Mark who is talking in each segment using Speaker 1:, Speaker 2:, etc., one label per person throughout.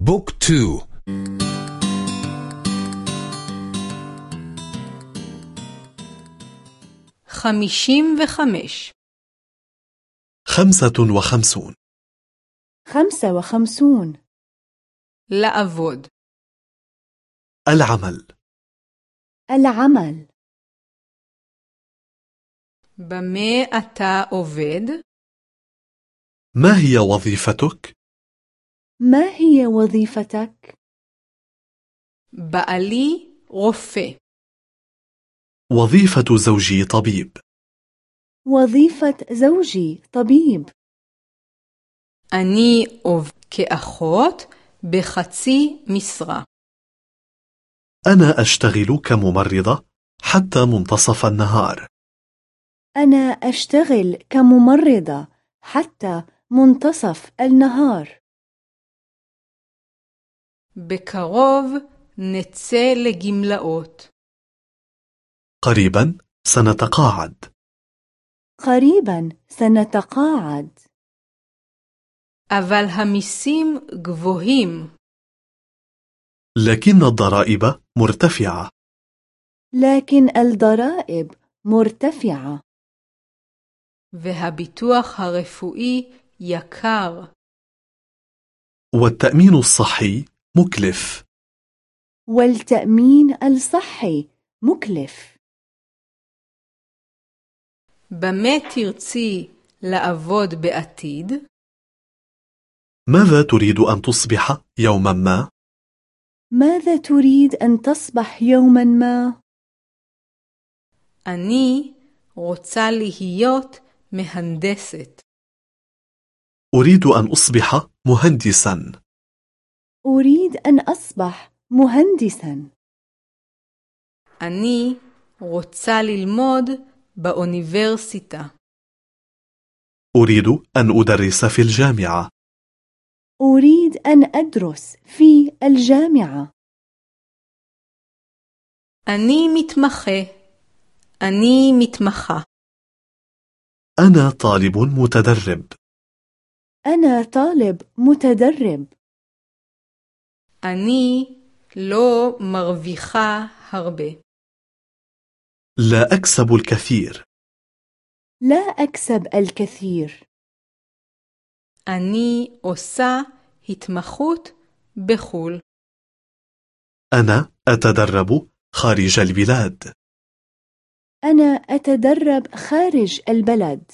Speaker 1: בוקר טוב.
Speaker 2: חמישים וחמש
Speaker 3: خمسة وخمسون.
Speaker 4: خمسة وخمسون.
Speaker 2: לעבוד.
Speaker 3: العمل.
Speaker 4: العمل.
Speaker 2: במה אתה עובד؟
Speaker 3: ما هي وظيفتك؟
Speaker 4: ما هي وظيفتك؟
Speaker 2: בעלי רופא.
Speaker 3: وظيفة زوجي طبيب
Speaker 4: وظيفة زوجي طبيب
Speaker 2: אני עובד כאחות בחצי משרה.
Speaker 3: أنا أشتغل كممرضة حتى منتصف النهار
Speaker 4: أنا أشتغل كممرضة حتى منتصف النهار
Speaker 2: בקרוב נצא לגמלאות.
Speaker 3: قريبا سنتقاعد
Speaker 4: قريبا سنتقاعد
Speaker 2: אבל המיסים גבוהים.
Speaker 3: لكن الضرائب مرتفعة
Speaker 4: لكن الضرائب مرتفعة
Speaker 2: והביטוח הרפואי יקר.
Speaker 3: والتأمين الصحي مكلف
Speaker 4: والتأمين الصحي مكلف
Speaker 2: במה תרצי לעבוד בעתיד?
Speaker 3: ماذا تريد أن تصبح يوما ما؟
Speaker 4: ماذا تريد أن تصبح يوما ما؟
Speaker 2: אני רוצה להיות מהנדסת.
Speaker 3: أريد أن أصبح مهندسا
Speaker 4: أريد أن أصبح مهندسا
Speaker 2: אני רוצה ללמוד באוניברסיטה.
Speaker 3: أريد أن أدرس في الجامعة
Speaker 4: أريد أن أدرس في الجامعة
Speaker 2: אני מתמחה. אני מתמחה.
Speaker 3: أنا طالب متدرب
Speaker 4: أنا طالب متدرب
Speaker 2: אני לא מרוויחה הרבה.
Speaker 3: لا أكسب الكثير
Speaker 4: لا أكسب الكثير
Speaker 2: אני עושה התמחות בחו"ל.
Speaker 3: أنا أتدرب خارج البلاد
Speaker 4: أنا أتدرب خارج البلد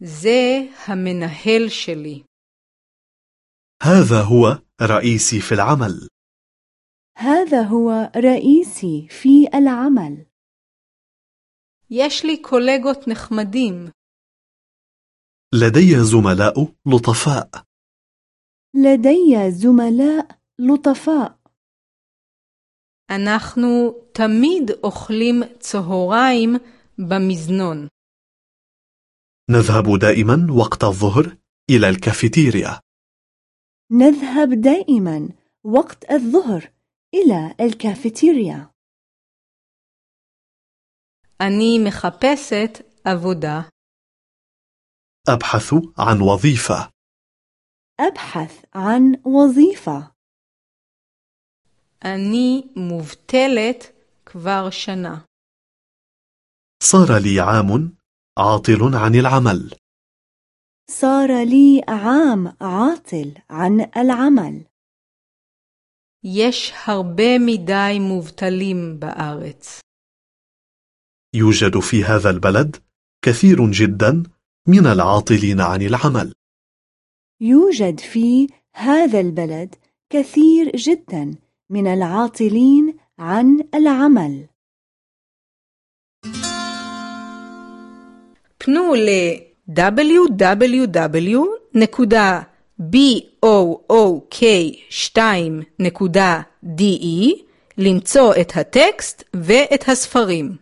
Speaker 2: זה המנהל שלי.
Speaker 3: هذا هو رئيسي في العمل
Speaker 4: هذا هو رئيسي في العمل
Speaker 2: יש לי קולגות נחמדים.
Speaker 3: لدي زملاء لطفاء
Speaker 4: لدي زملاء لطفاء
Speaker 2: אנחנו תמיד אוכלים צהריים במזנון.
Speaker 3: نذهب دائما وقت الظهر إلى الكافيتيريا
Speaker 4: نذهب دائما وقت الظهر إلى الكافيتيريا
Speaker 2: אני מחפשת עבודה.
Speaker 3: أبحث عن وظيفة
Speaker 4: أبحث عن وظيفة
Speaker 2: אני מובטלת כבר שנה.
Speaker 3: صار لي عام عاطل عن العمل
Speaker 4: صار لي عام عاطل عن العمل
Speaker 2: יש הרבה מדי מובטלים בארץ.
Speaker 3: يوجد في هذا البلد كثير جدا من العاطلين عن العمل
Speaker 4: يوجد في هذا البلد كثير جدا من العاطلين عن العمل
Speaker 2: פנו ל-www.book2.de למצוא את הטקסט ואת הספרים.